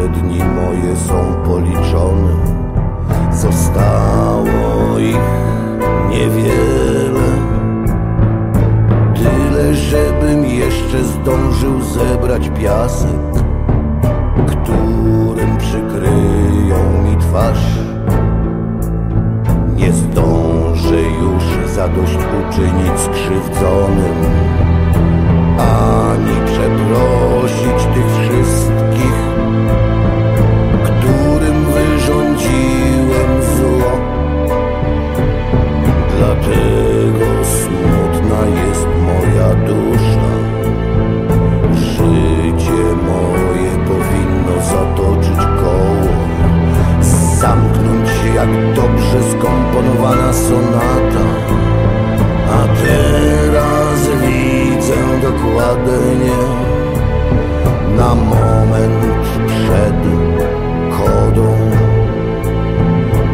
że dni moje są policzone. Zostało ich niewiele. Tyle, żebym jeszcze zdążył zebrać piasek Którym przykryją mi twarz. Nie zdążę już zadośćuczynić skrzywdzonym Ani skomponowana sonata. A teraz widzę dokładnie Na moment przed kodą.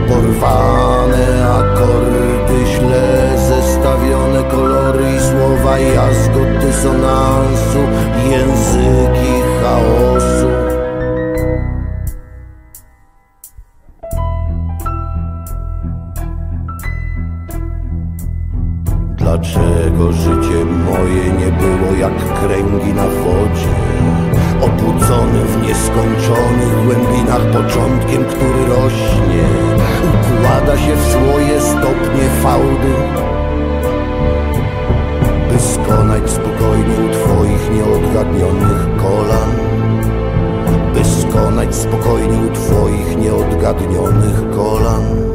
Porwane akordy źle zestawione kolory i słowa jazgot dysonansu Języki Dlaczego życie moje nie było jak kręgi na wodzie? Obudzony w nieskończonych głębinach początkiem, który rośnie Układa się w swoje stopnie fałdy By skonać spokojnie u twoich nieodgadnionych kolan By skonać spokojnie u twoich nieodgadnionych kolan